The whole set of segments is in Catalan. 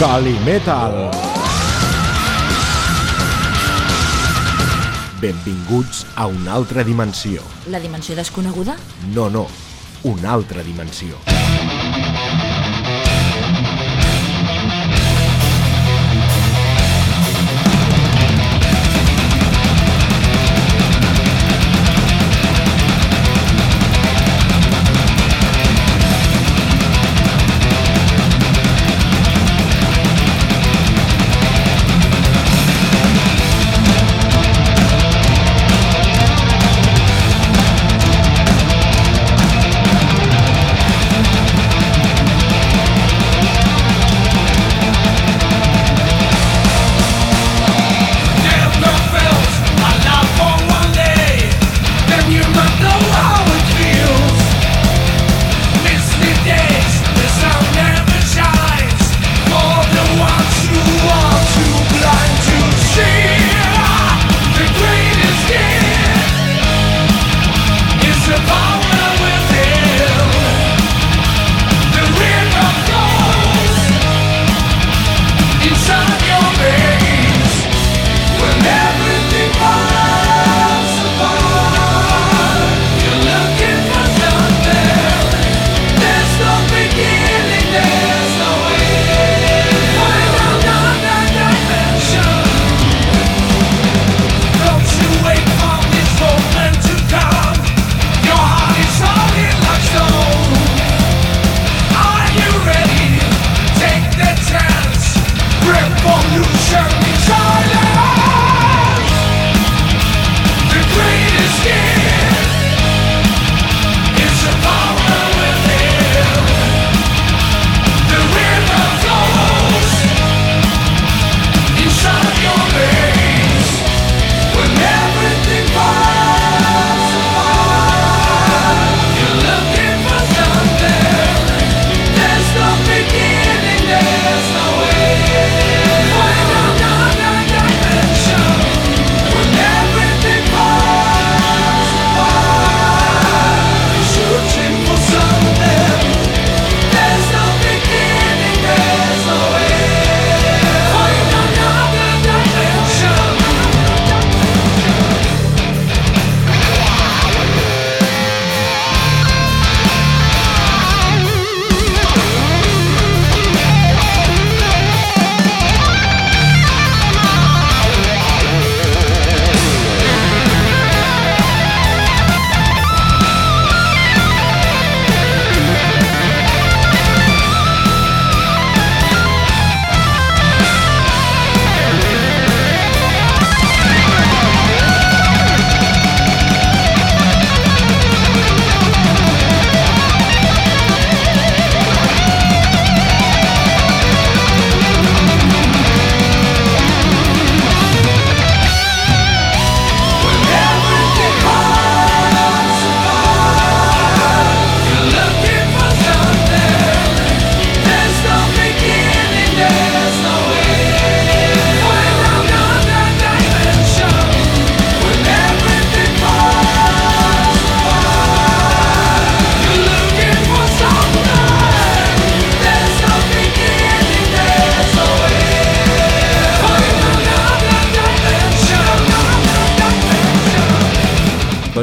Calimetal. Benvinguts a una altra dimensió. La dimensió desconeguda? No, no, una altra dimensió.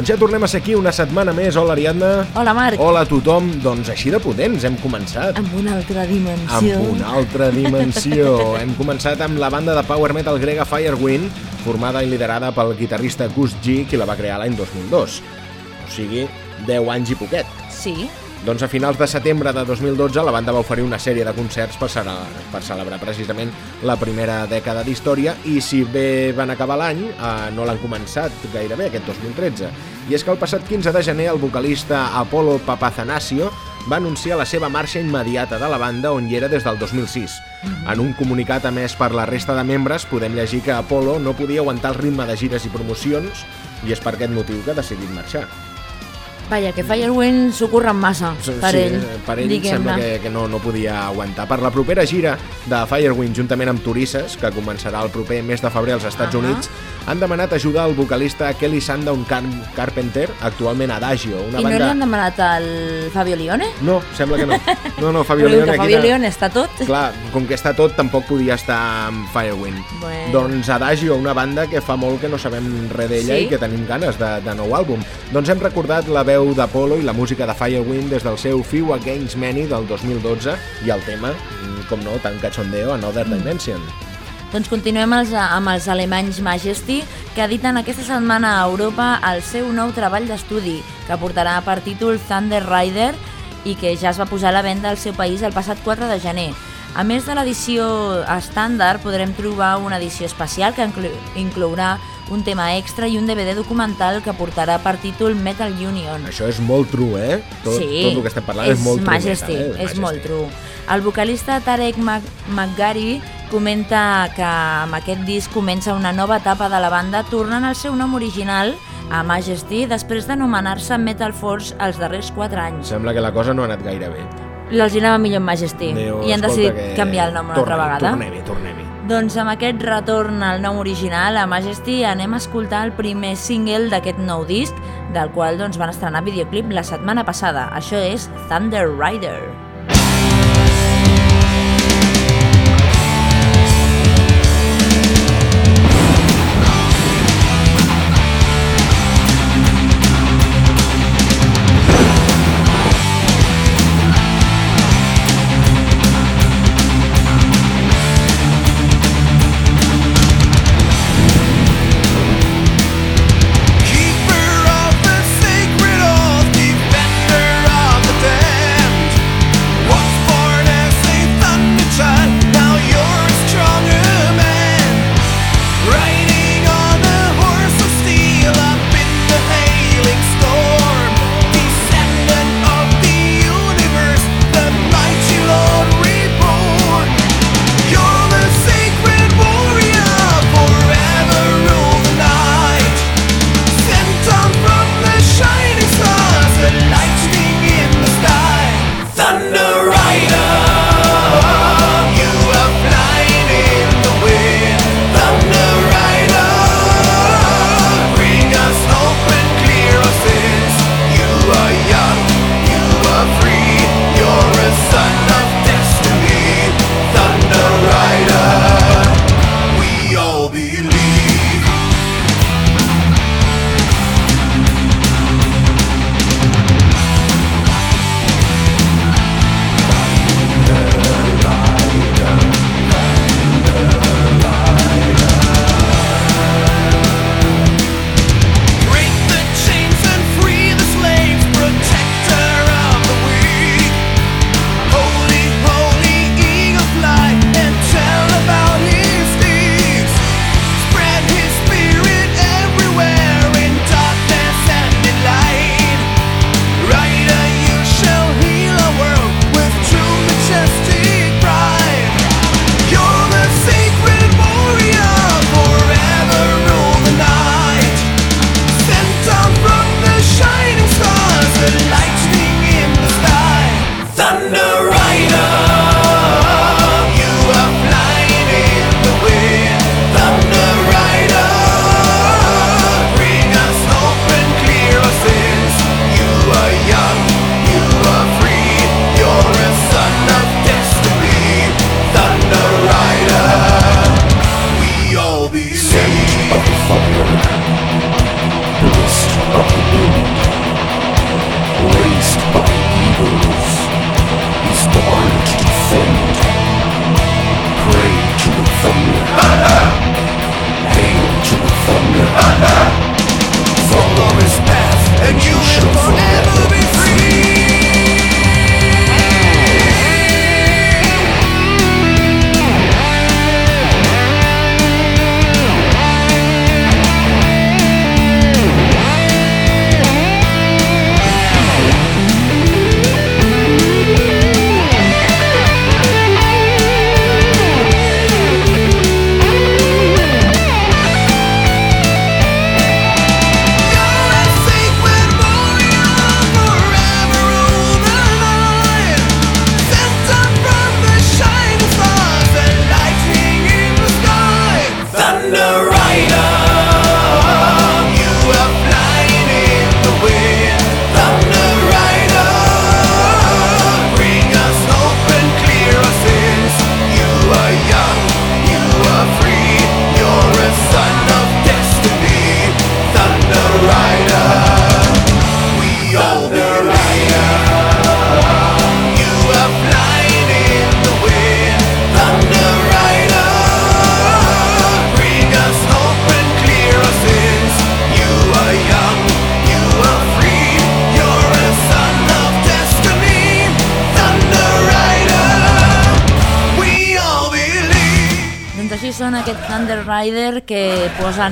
Doncs ja tornem a ser aquí una setmana més. Hola, Ariadna. Hola, Marc. Hola a tothom. Doncs així de potents hem començat. Amb una altra dimensió. Amb una altra dimensió. hem començat amb la banda de power metal grega Firewind, formada i liderada pel guitarrista Gus G, qui la va crear l'any 2002. O sigui, 10 anys i poquet. Sí. Doncs a finals de setembre de 2012 la banda va oferir una sèrie de concerts per, per celebrar precisament la primera dècada d'història i si bé van acabar l'any, eh, no l'han començat gairebé aquest 2013. I és que el passat 15 de gener el vocalista Apolo Papazanasio va anunciar la seva marxa immediata de la banda on hi era des del 2006. En un comunicat emès per la resta de membres podem llegir que Apolo no podia aguantar el ritme de gires i promocions i és per aquest motiu que ha decidit marxar. Vaja, que Firewind s'ho curren massa per sí, ell. Per ell sembla que, que no, no podia aguantar. Per la propera gira de Firewind, juntament amb Turisses, que començarà el proper mes de febrer als Estats uh -huh. Units, han demanat ajuda al vocalista Kelly Sandown Car Carpenter, actualment Adagio, una I banda... no li han demanat al Fabio Lione? No, sembla que no. No, no, Fabio aquí... Fabio de- Lione està tot. Clar, com que està tot, tampoc podia estar amb Firewind. Bueno. Doncs Adagio, una banda que fa molt que no sabem res d'ella Sí? i que tenim ganes de, de nou àlbum. Doncs hem recordat la veu d'Apollo i la música de Firewind des del seu Few Against Many del 2012 i el tema, mm, com no, tan cachondeo, Another Mm. Dimension. Doncs continuem els, amb els alemanys Majesty, que editen aquesta setmana a Europa el seu nou treball d'estudi, que portarà per títol Thunder Rider i que ja es va posar a la venda al seu país el passat 4 de gener. A més de l'edició estàndard, podrem trobar una edició especial que inclou, inclourà un tema extra i un DVD documental que portarà per títol Metal Union. Això és molt true, eh? Tot, sí, tot el que estem parlant és, molt true. Majesty, metal, eh? és molt true. El vocalista Tarek McGarry comenta que amb aquest disc comença una nova etapa de la banda tornant al seu nom original a Majesty després d'anomenar-se Metal Force els darrers 4 anys. Sembla que la cosa no ha anat gaire bé. Els anava millor amb Majesty Diu, i han decidit que canviar el nom una altra vegada. Tornem-hi, tornem-hi. Doncs amb aquest retorn al nom original, a Majesty, anem a escoltar el primer single d'aquest nou disc, del qual doncs, van estrenar videoclip la setmana passada. Això és Thunder Rider. Keeper of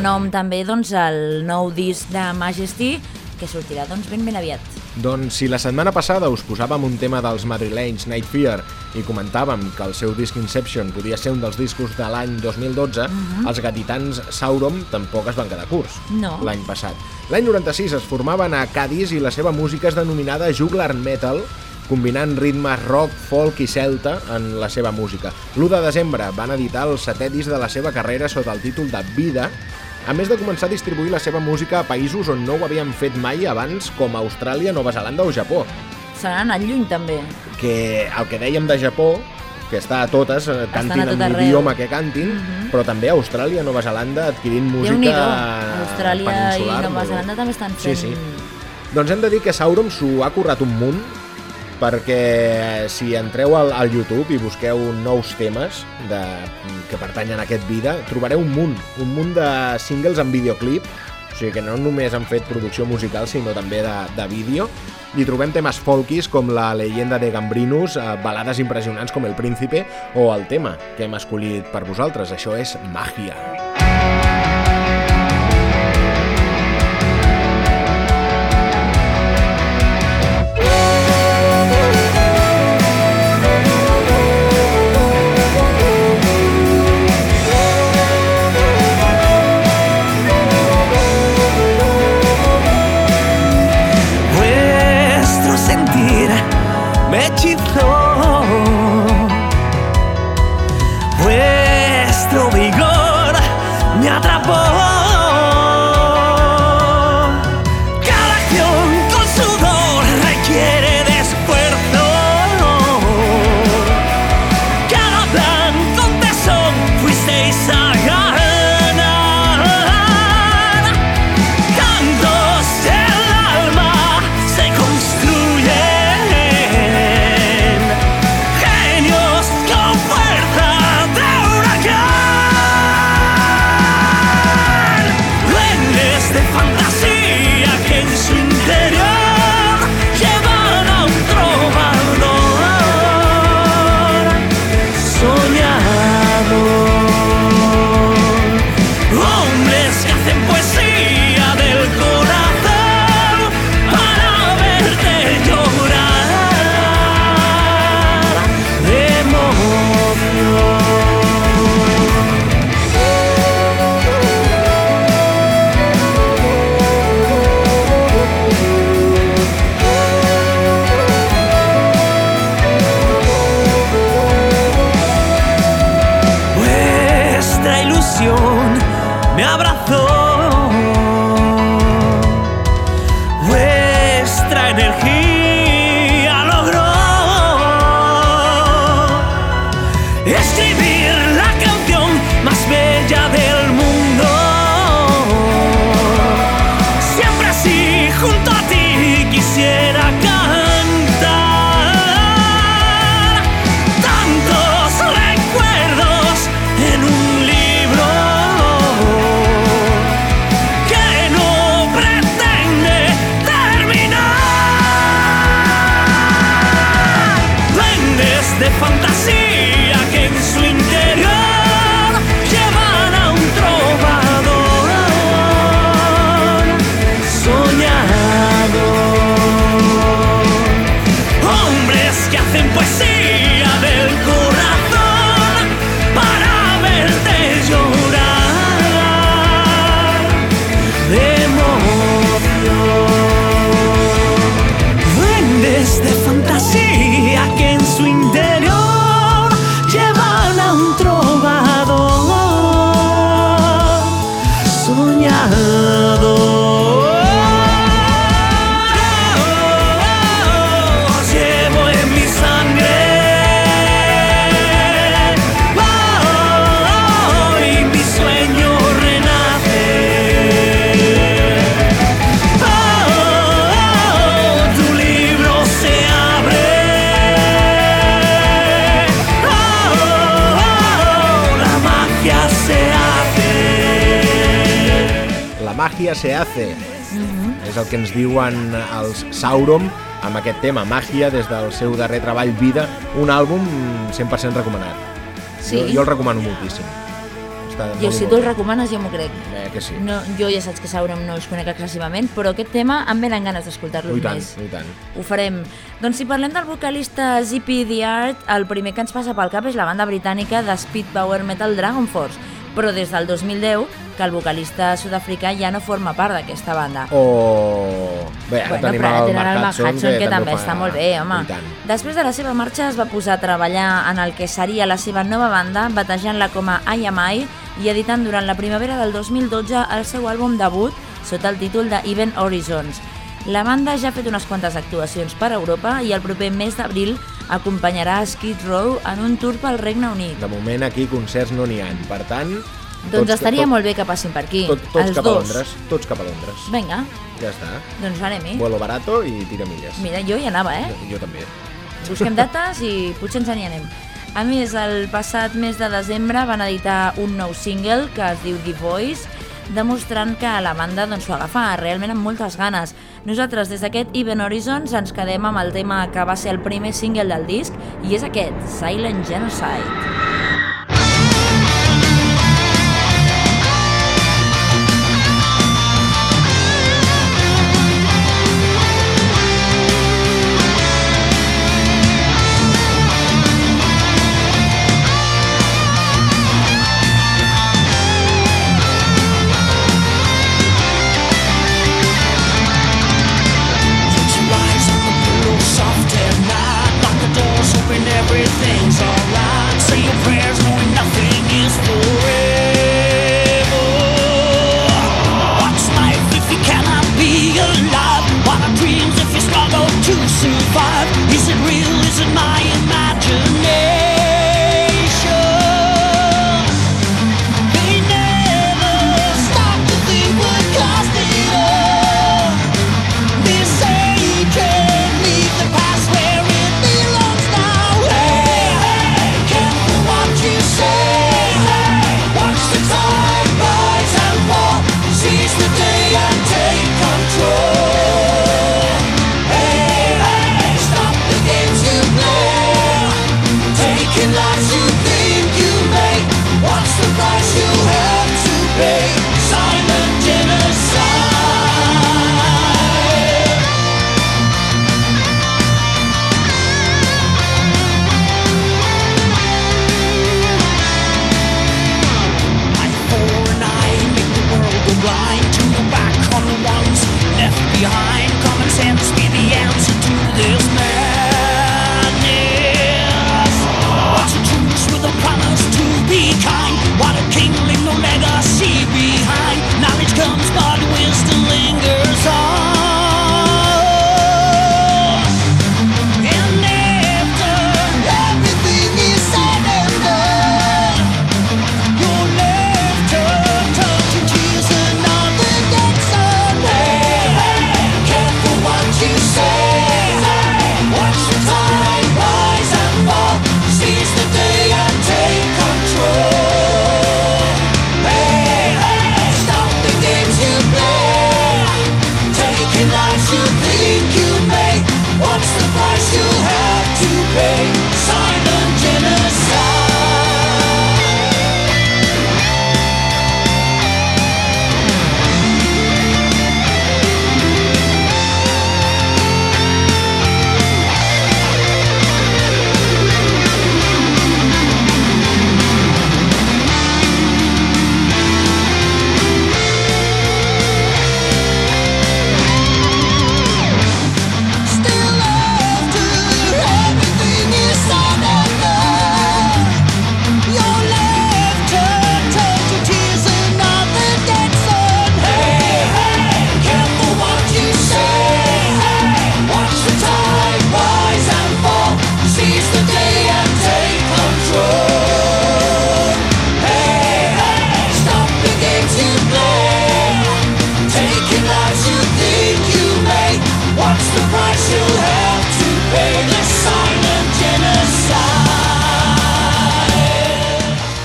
nom també doncs, al nou disc de Majesty que sortirà doncs, ben ben aviat. Doncs si la setmana passada us posàvem un tema dels madrilenys Night Fear i comentàvem que el seu disc Inception podia ser un dels discos de l'any 2012, uh -huh. els gaditans Sauron tampoc es van quedar curts No. l'any passat. L'any 96 es formaven a Cádiz i la seva música és denominada Juglar Metal, combinant ritmes rock, folk i celta en la seva música. L'1 de desembre van editar el setè disc de la seva carrera sota el títol de Vida, a més de començar a distribuir la seva música a països on no ho havien fet mai abans, com Austràlia, Nova Zelanda o Japó. Se n'han anat lluny també. Que el que dèiem de Japó, que està a totes, eh, cantin a tot en l'idioma que cantin, Mhm. però també Austràlia, Nova Zelanda, adquirint música Déu-n'hi-do. Austràlia i peninsular, Nova Zelanda també estan Sí, fent... sí. Doncs hem de dir que Sauron s'ho ha currat un munt, perquè si entreu al, al YouTube i busqueu nous temes de, que pertanyen a aquest vida, trobareu un munt, un munt de singles en videoclip, o sigui que no només han fet producció musical, sinó també de, de vídeo, i trobem temes folkis com la leyenda de Gambrinus, eh, balades impressionants com El Príncipe o el tema que hem escollit per vosaltres, això és Màgia. Vuestro Duendes de Se hace. És el que ens diuen els Sauron amb aquest tema, Màgia, des del seu darrer treball Vida, un àlbum 100% recomanat. Sí. Jo, jo el recomano moltíssim. Està Jo, si tu el recomanes, jo m'ho crec. Eh, que sí. No, jo ja saps que Sauron no els conec excessivament, però aquest tema em venen ganes d'escoltar-lo més. i tant. Ho farem. Doncs si parlem del vocalista Zippy The Art, el primer que ens passa pel cap és la banda britànica de speed power metal Dragon Force, però des del 2010 que el vocalista sud-africà ja no forma part d'aquesta banda. O... Bé, ara Bueno, tenim el Mark Hudson, Hudson, que, també fa- està molt bé, home. Després de la seva marxa es va posar a treballar en el que seria la seva nova banda, batejant-la com a I Am I i editant durant la primavera del 2012 el seu àlbum debut sota el títol de Even Horizons. La banda ja ha fet unes quantes actuacions per Europa i el proper mes d'abril acompanyarà a Skid Row en un tour pel Regne Unit. De moment aquí concerts no n'hi ha, per tant... Doncs estaria molt bé que passin per aquí, Tot, tots els cap a dos. Londres, tots cap a Londres. Vinga, Ja està. doncs anem-hi. Vuelo barato i tira milles. Mira, jo hi anava, eh? Jo, jo també. Busquem dates i potser ens n'hi anem. A més, el passat mes de desembre van editar un nou single que es diu The Voice, demostrant que la banda doncs, s'ho agafa realment amb moltes ganes. Nosaltres, des d'aquest Even Horizons, ens quedem amb el tema que va ser el primer single del disc, i és aquest, Silent Genocide.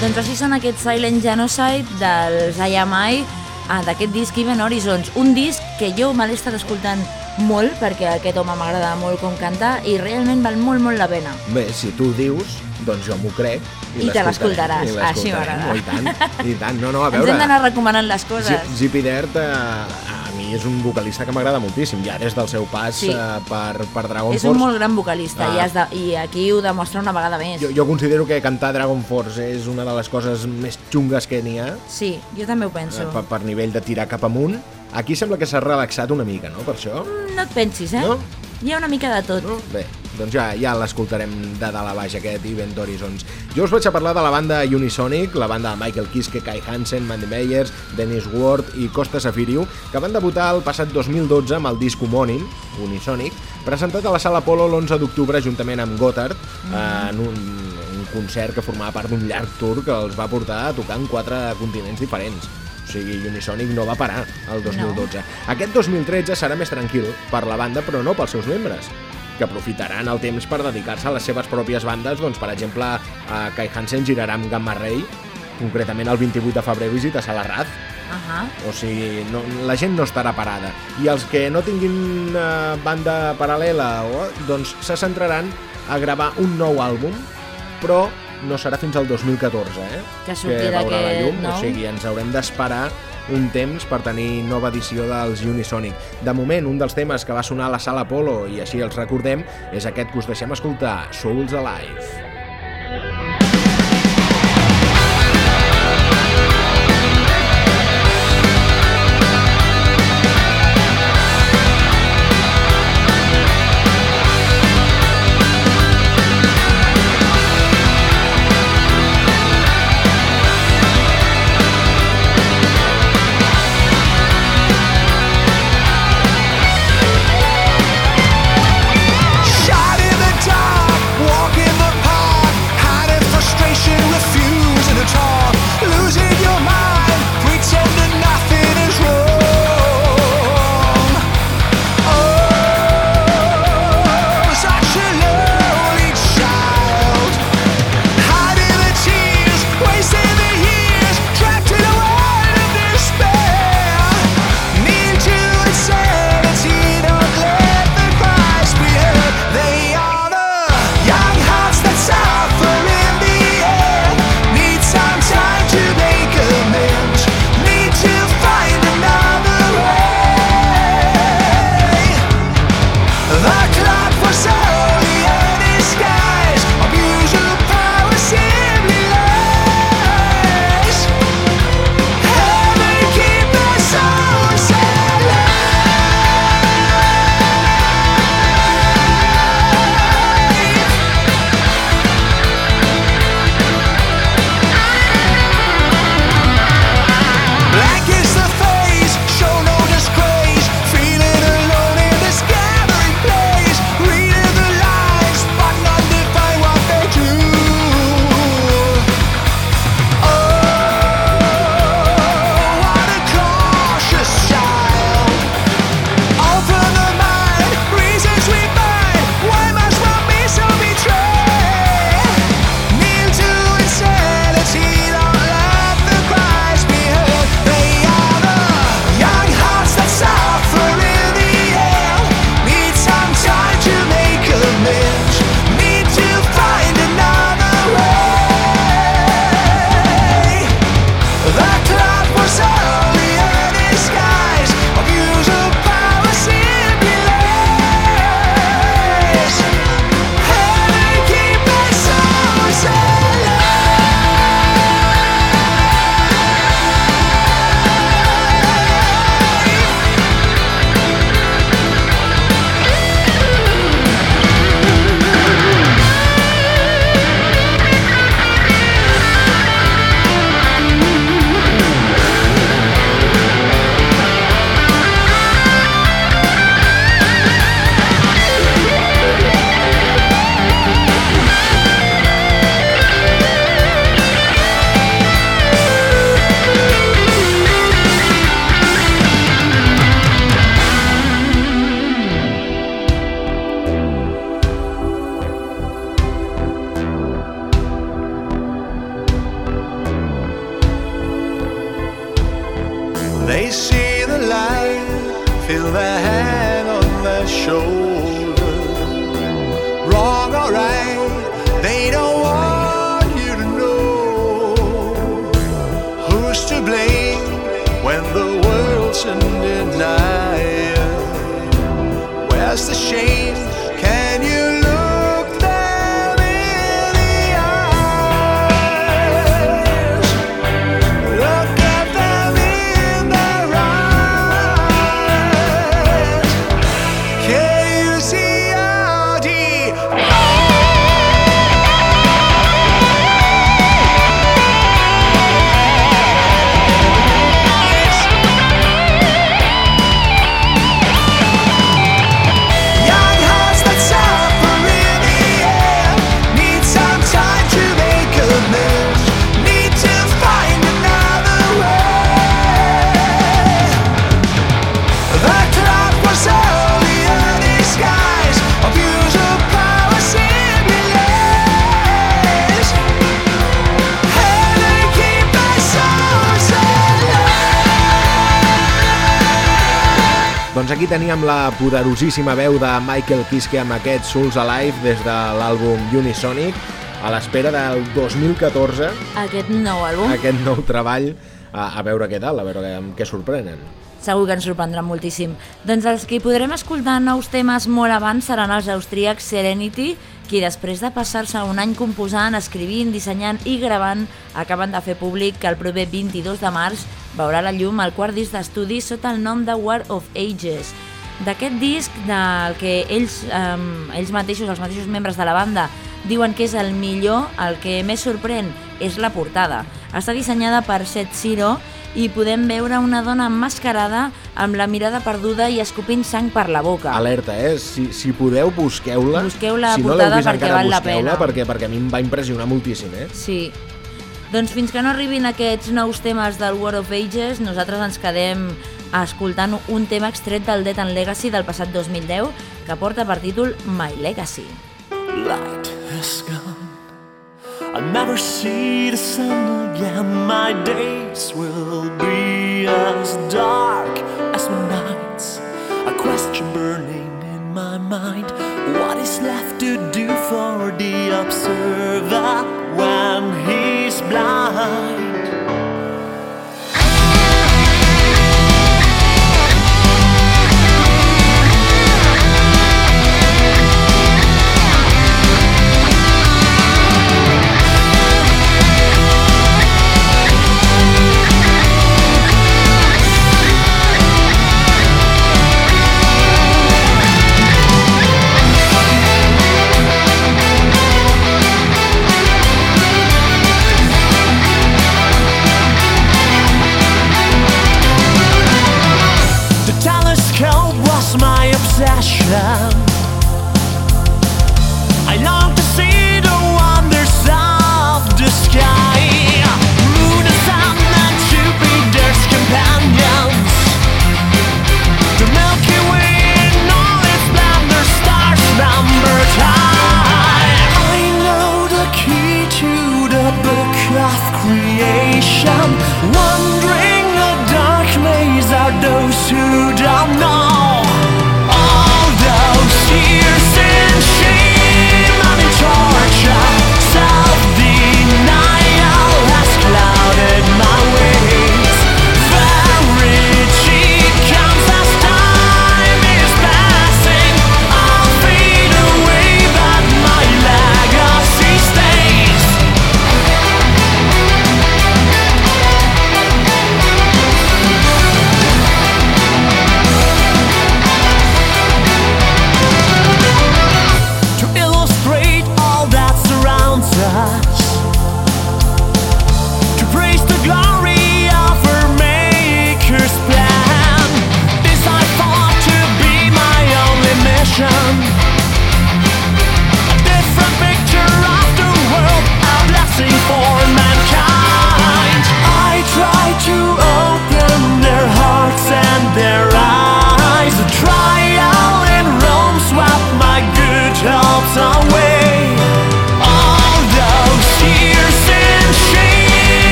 Doncs així són aquests Silent Genocide dels I Am I. ah, d'aquest disc Even Horizons, un disc que jo me l'he estat escoltant molt perquè aquest home m'agrada molt com canta i realment val molt, molt la pena. Bé, si tu ho dius, doncs jo m'ho crec. I te l'escoltarem, l'escoltaràs. i Així l'escoltarem. m'agrada. Oh, I tant, i tant. No, no, a Ens veure... hem d'anar recomanant les coses. Zip- Zippy Dirt eh, mi és un vocalista que m'agrada moltíssim, ja des del seu pas Sí. eh, per, per Dragon És un Force. molt gran vocalista Ah. i, has de, i aquí ho demostra una vegada més. Jo, jo considero que cantar Dragon Force és una de les coses més xungues que n'hi ha, Sí, jo també ho penso. eh, per, per nivell de tirar cap amunt. Aquí sembla que s'ha relaxat una mica, no?, per això. No et pensis, eh? No? Hi ha una mica de tot. No? Bé, doncs ja, ja l'escoltarem de dalt a baix, aquest Event Horizons. Jo us vaig a parlar de la banda Unisonic, la banda de Michael Kiske, Kai Hansen, Mandy Meyers, Dennis Ward i Costa Safiriu, que van debutar el passat 2012 amb el disc homònim, Unisonic, presentat a la Sala Apolo l'11 d'octubre juntament amb Gotthard, eh, en un, un concert que formava part d'un llarg tour que els va portar a tocar en quatre continents diferents. O sigui, Unisonic no va parar el 2012. Aquest 2013 serà més tranquil per la banda, però no pels seus membres que aprofitaran el temps per dedicar-se a les seves pròpies bandes, doncs, per exemple, a Kai Hansen girarà amb Gamma Ray, concretament el 28 de febrer visites a la Raz, Ahà. o sigui, no, la gent no estarà parada. I els que no tinguin eh, banda paral·lela, o, doncs se centraran a gravar un nou àlbum, però no serà fins al 2014, eh? Que surti veurà la d'aquest llum, nou. o sigui, ens haurem d'esperar un temps per tenir nova edició dels Unisonic. De moment, un dels temes que va sonar a la sala Apolo, i així els recordem, és aquest que us deixem escoltar, Souls Alive. Teníem la poderosíssima veu de Michael Kiske amb aquest Souls Alive des de l'àlbum Unisonic a l'espera del 2014 Aquest nou àlbum. Aquest nou treball a, a veure què tal, a veure amb què sorprenen. segur que ens sorprendrà moltíssim. Doncs els que podrem escoltar nous temes molt abans seran els austríacs Serenity, qui després de passar-se un any composant, escrivint, dissenyant i gravant, acaben de fer públic que el proper 22 de març veurà la llum el quart disc d'estudi sota el nom de War of Ages. D'aquest disc, del que ells, eh, ells mateixos, els mateixos membres de la banda, diuen que és el millor, el que més sorprèn és la portada. Està dissenyada per Set Zero i podem veure una dona emmascarada amb la mirada perduda i escopint sang per la boca. Alerta, eh? Si, si podeu, busqueu-la. Busqueu la si no portada vist perquè val la busqueu-la, pena. Perquè, perquè a mi em va impressionar moltíssim, eh? Sí. Doncs fins que no arribin aquests nous temes del War of Ages, nosaltres ens quedem escoltant un tema extret del Death and Legacy del passat 2010 que porta per títol My Legacy. light has gone. I'll never see the sun again. My days will be as dark as my nights. A question burning in my mind. What is left to do for the observer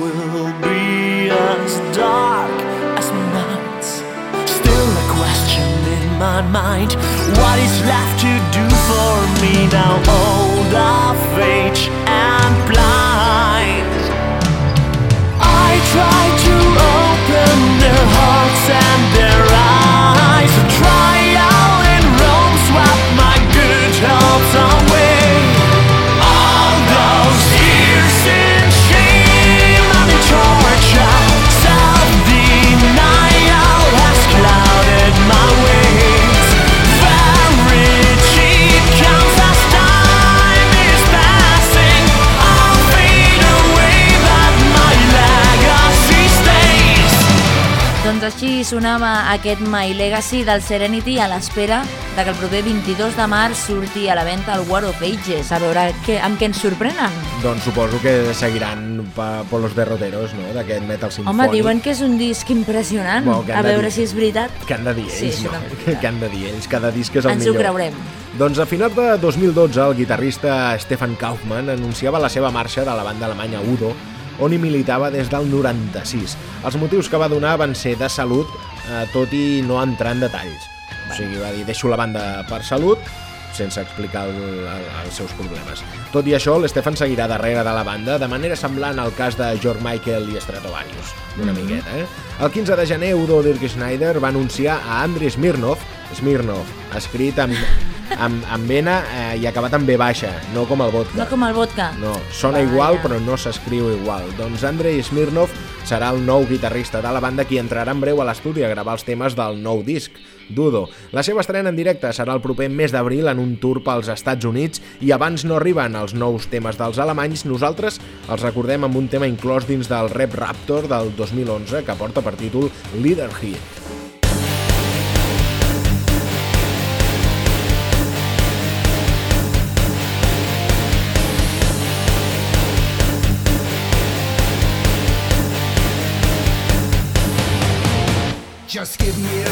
will be as dark as nights. Still a question in my mind what is left to do for me now, old of age and? Així sonava aquest My Legacy del Serenity a l'espera de que el proper 22 de març surti a la venda el War of Ages. A veure què, amb què ens sorprenen. Doncs suposo que seguiran por los derroteros, no?, d'aquest metal sinfònic. Home, diuen que és un disc impressionant. Bueno, a veure dir? si és veritat. Que han de dir Sí, ells, això no? Que han de dir ells, cada disc és el Ens ho millor. creurem. Doncs a finals de 2012 el guitarrista Stefan Kaufmann anunciava la seva marxa de la banda alemanya Udo, on hi militava des del 96. Els motius que va donar van ser de salut, eh, tot i no entrar en detalls. O sigui, va dir, deixo la banda per salut, sense explicar el, el, els seus problemes. Tot i això, l'Stefan seguirà darrere de la banda, de manera semblant al cas de George Michael i Stratovarius, una miqueta, eh? El 15 de gener, Udo Dirk Schneider va anunciar a Andriy Smirnov, Smirnov, escrit amb, amb, amb vena eh, i acabat amb V baixa, no com el vodka. No com el vodka. No, sona Vaja. igual però no s'escriu igual. Doncs Andrei Smirnov serà el nou guitarrista de la banda qui entrarà en breu a l'estudi a gravar els temes del nou disc, Dudo. La seva estrena en directe serà el proper mes d'abril en un tour pels Estats Units i abans no arriben els nous temes dels alemanys, nosaltres els recordem amb un tema inclòs dins del Rep Raptor del 2011 que porta per títol Leader Hit. Just give me a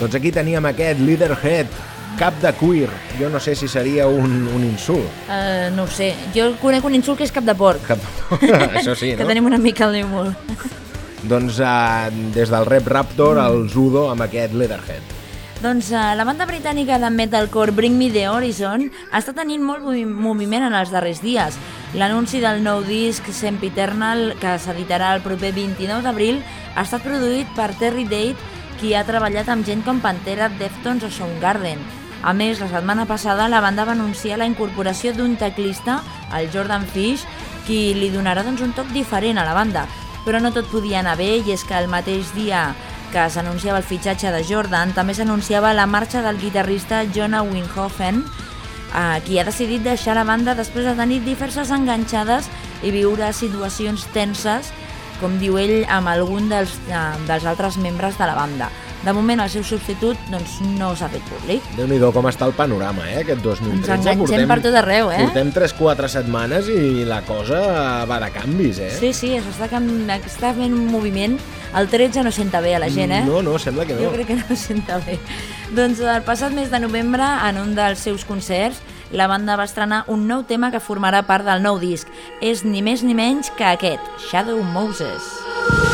Doncs aquí teníem aquest Leaderhead, cap de cuir. Jo no sé si seria un, un insult. Uh, no ho sé, jo conec un insult que és cap de porc. Cap... Això sí, Que no? tenim una mica al nímul. Doncs uh, des del Rep Raptor al Zudo amb aquest Leatherhead. Doncs uh, la banda britànica de metalcore Bring Me The Horizon està tenint molt movi moviment en els darrers dies. L'anunci del nou disc Sempiternal, que s'editarà el proper 29 d'abril, ha estat produït per Terry Date, qui ha treballat amb gent com Pantera, Deftones o Soundgarden. A més, la setmana passada la banda va anunciar la incorporació d'un teclista, el Jordan Fish, qui li donarà doncs, un toc diferent a la banda. Però no tot podia anar bé i és que el mateix dia que s'anunciava el fitxatge de Jordan, també s'anunciava la marxa del guitarrista Jonah Winhofen, eh, qui ha decidit deixar la banda després de tenir diverses enganxades i viure situacions tenses, com diu ell, amb algun dels, eh, dels altres membres de la banda. De moment el seu substitut doncs, no s'ha fet públic. déu nhi com està el panorama, eh, aquest 2013. Ens enganxem per tot arreu, eh? Portem 3-4 setmanes i la cosa va de canvis, eh? Sí, sí, s'està cam- està fent un moviment. El 13 no senta bé a la gent, eh? No, no, sembla que Jo no. crec que no senta bé. Doncs el passat mes de novembre, en un dels seus concerts, la banda va estrenar un nou tema que formarà part del nou disc. És ni més ni menys que aquest, Shadow Moses. Can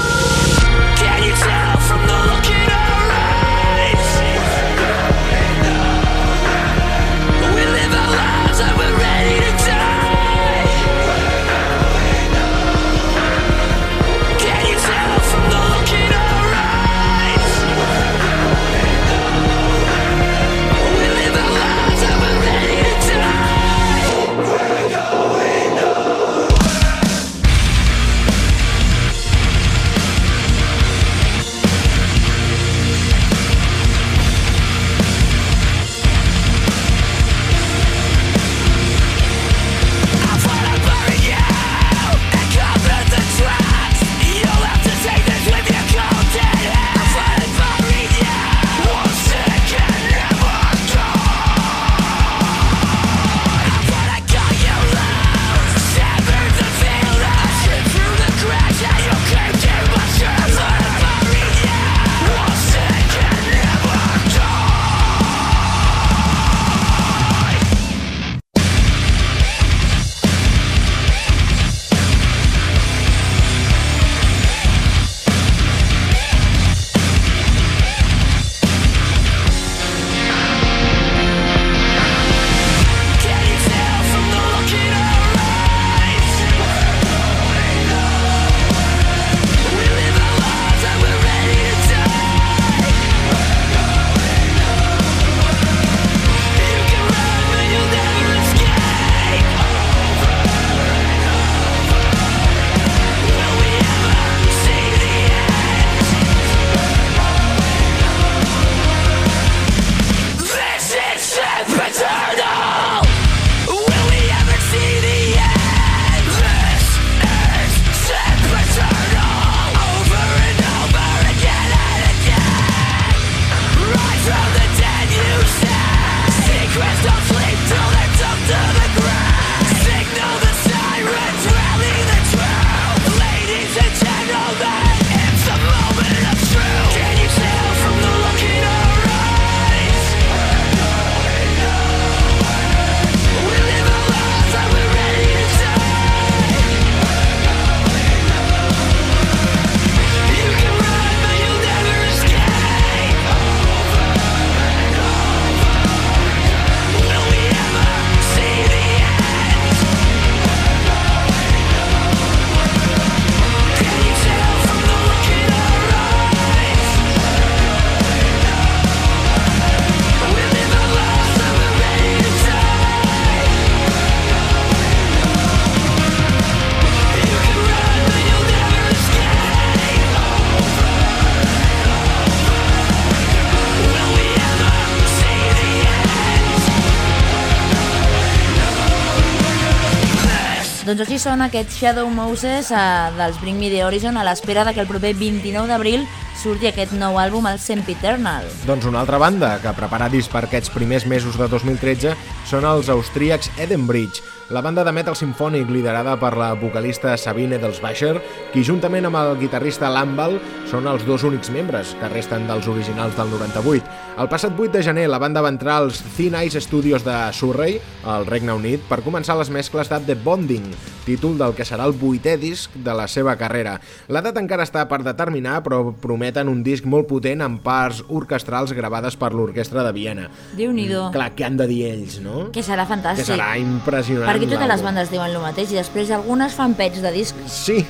end? Doncs així sona aquest Shadow Moses eh, dels Bring Me The Horizon a l'espera de que el proper 29 d'abril surti aquest nou àlbum, el Sempiternal. Doncs una altra banda que prepara disc per aquests primers mesos de 2013 són els austríacs Edenbridge, la banda de metal sinfònic liderada per la vocalista Sabine Delsbacher, qui juntament amb el guitarrista Lambal són els dos únics membres que resten dels originals del 98. El passat 8 de gener la banda va entrar als Thin Ice Studios de Surrey, al Regne Unit, per començar les mescles de The Bonding, títol del que serà el vuitè disc de la seva carrera. La data encara està per determinar, però prometen un disc molt potent amb parts orquestrals gravades per l'Orquestra de Viena. Déu-n'hi-do. Clar, què han de dir ells, no? Que serà Que fantàstic. serà impressionant. Perquè totes les bandes diuen el mateix i després algunes fan pets de disc. Sí,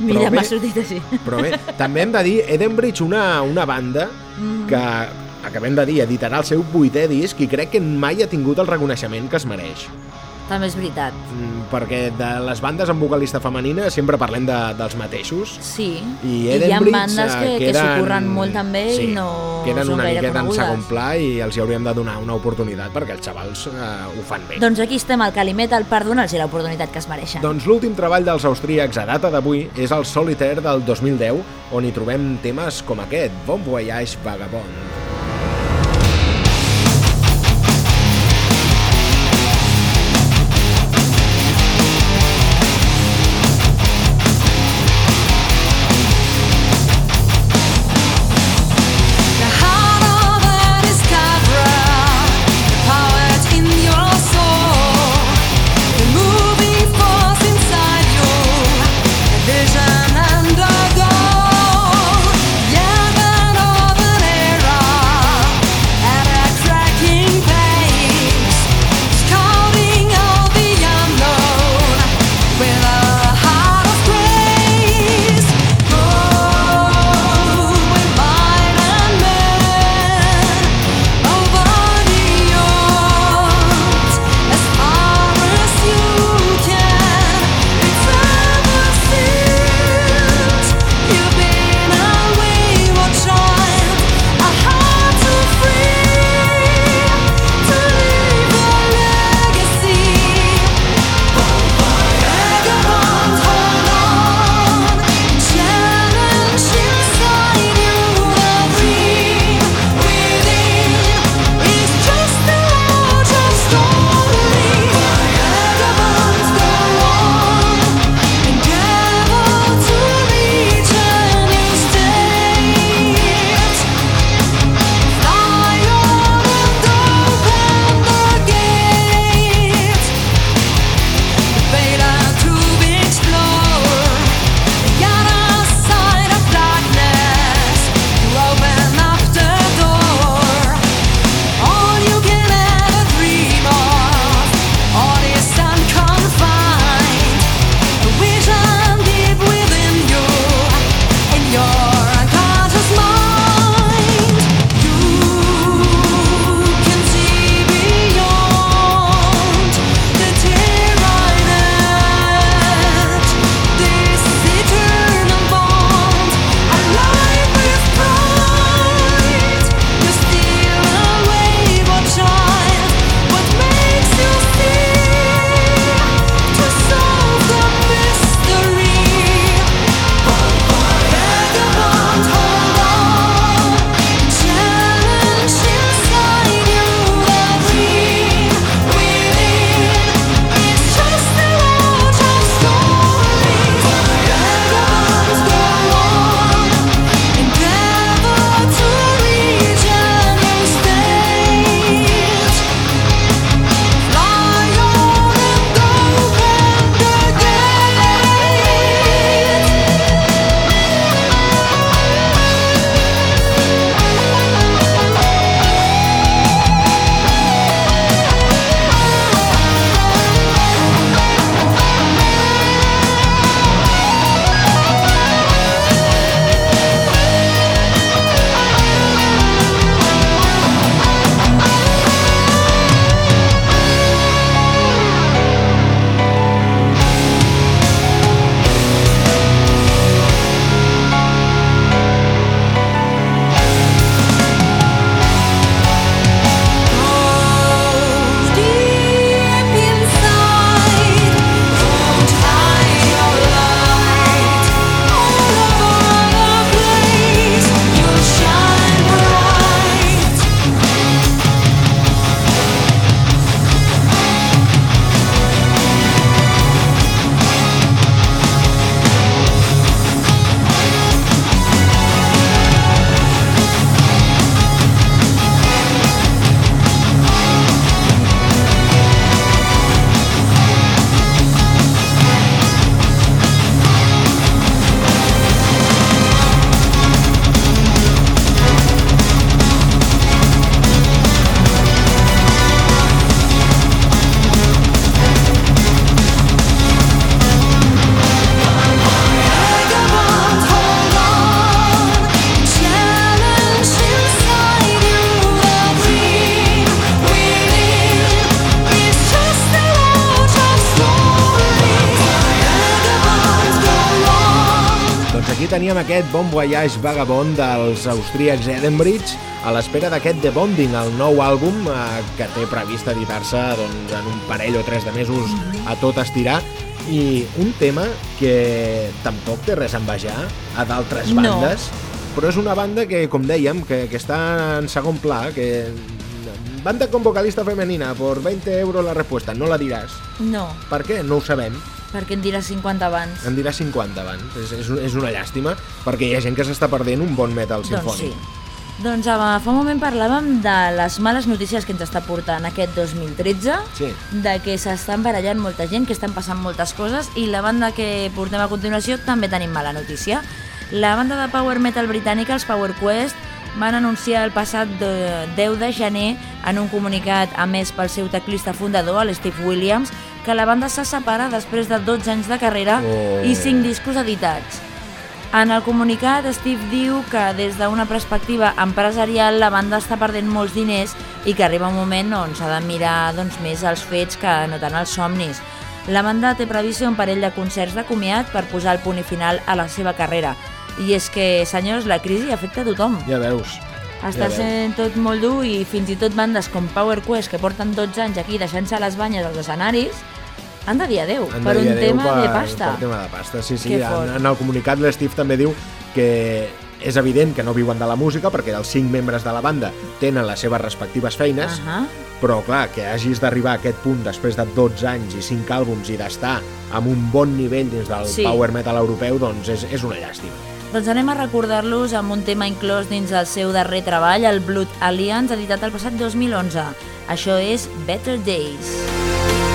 Mira, m'ha sortit així. però bé, també hem de dir Edenbridge, una, una banda Mm. que, acabem de dir, editarà el seu vuitè disc i crec que mai ha tingut el reconeixement que es mereix. També és veritat. Mm, Perquè de les bandes amb vocalista femenina sempre parlem de, dels mateixos. Sí. I I hi ha bandes que, eh, que s'ho queden- curren molt també sí, i no queden són una gaire miqueta en conegudes. segon pla i els hi hauríem de donar una oportunitat perquè els xavals eh, ho fan bé. Doncs aquí estem al Calimetal per donar-los l'oportunitat que es mereixen. Doncs l'últim treball dels austríacs a data d'avui és el Solitaire del 2010, on hi trobem temes com aquest, Bon Voyage Vagabond. Aquest Bon Voyage Vagabond dels austríacs Edenbridge a l'espera d'aquest The Bonding, el nou àlbum eh, que té previst editar-se doncs, en un parell o tres de mesos a tot estirar i un tema que tampoc té res a envejar a d'altres No. bandes, però és una banda que, com dèiem, que, que està en segon pla, que banda con vocalista femenina, por 20 euros la respuesta, no la diràs. No, Per què? No ho sabem. Perquè en diràs 50 abans. En dirà 50 abans. És, és, és una llàstima, perquè hi ha gent que s'està perdent un bon metal Doncs sí. sinfònic. Doncs ah, fa un moment parlàvem de les males notícies que ens està portant aquest 2013, Sí. de que s'estan barallant molta gent, que estan passant moltes coses, i la banda que portem a continuació també tenim mala notícia. La banda de power metal britànica, els Power Quest, van anunciar el passat de 10 de gener en un comunicat emès pel seu teclista fundador, el Steve Williams, que la banda se separa després de 12 anys de carrera Oh. i 5 discos editats. En el comunicat, Steve diu que des d'una perspectiva empresarial la banda està perdent molts diners i que arriba un moment on s'ha de mirar doncs, més els fets que no tant els somnis. La banda té previsió un parell de concerts de comiat per posar el punt i final a la seva carrera. I és que, senyors, la crisi afecta a tothom. Ja veus. Està Ja sent tot molt dur i fins i tot bandes com Power Quest, que porten 12 anys aquí deixant-se les banyes als escenaris, han de dir adeu Han per de dir un adéu tema per, de pasta. Per tema de pasta, sí, sí. En, en el comunicat l'Steve també diu que és evident que no viuen de la música perquè els cinc membres de la banda tenen les seves respectives feines, Ahà. però clar, que hagis d'arribar a aquest punt després de 12 anys i 5 àlbums i d'estar amb un bon nivell dins del Sí. power metal europeu, doncs és, és una llàstima. Doncs anem a recordar-los amb un tema inclòs dins el seu darrer treball, el Blood Alliance, editat el passat 2011. Això és Better Days. Better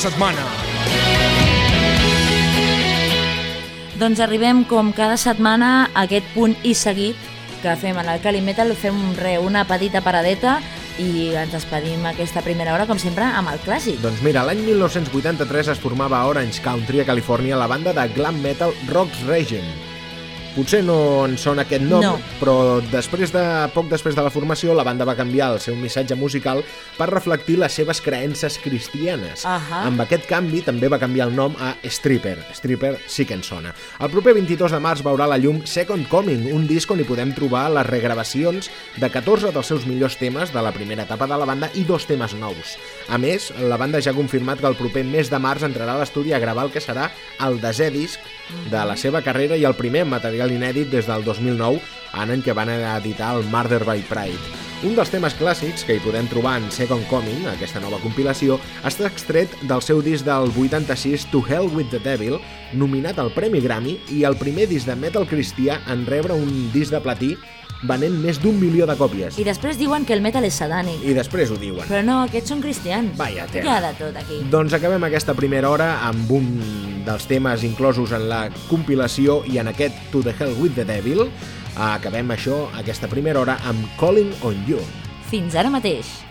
setmana. Doncs arribem com cada setmana a aquest punt i seguit que fem en el Cali Metal, fem un re, una petita paradeta i ens despedim aquesta primera hora, com sempre, amb el clàssic. Doncs mira, l'any 1983 es formava a Orange Country, a Califòrnia, la banda de glam metal Rocks Region. Potser no en sona aquest nom, No. però després de, poc després de la formació la banda va canviar el seu missatge musical per reflectir les seves creences cristianes. Ahà. Amb aquest canvi també va canviar el nom a Stripper. Stripper sí que en sona. El proper 22 de març veurà la llum Second Coming, un disc on hi podem trobar les regravacions de 14 dels seus millors temes de la primera etapa de la banda i dos temes nous. A més, la banda ja ha confirmat que el proper mes de març entrarà a l'estudi a gravar el que serà el desè disc de la seva carrera i el primer material inèdit des del 2009, any en què van editar el Murder by Pride. Un dels temes clàssics que hi podem trobar en Second Coming, aquesta nova compilació, està extret del seu disc del 86 To Hell with the Devil, nominat al Premi Grammy i el primer disc de metal cristià en rebre un disc de platí venent més d'un milió de còpies. I després diuen que el metal és satànic. I després ho diuen. Però no, aquests són cristians. Vaya Hi tela. ha de tot aquí. Doncs acabem aquesta primera hora amb un dels temes inclosos en la compilació i en aquest To the Hell with the Devil. Acabem això, aquesta primera hora, amb Calling on You. Fins ara mateix.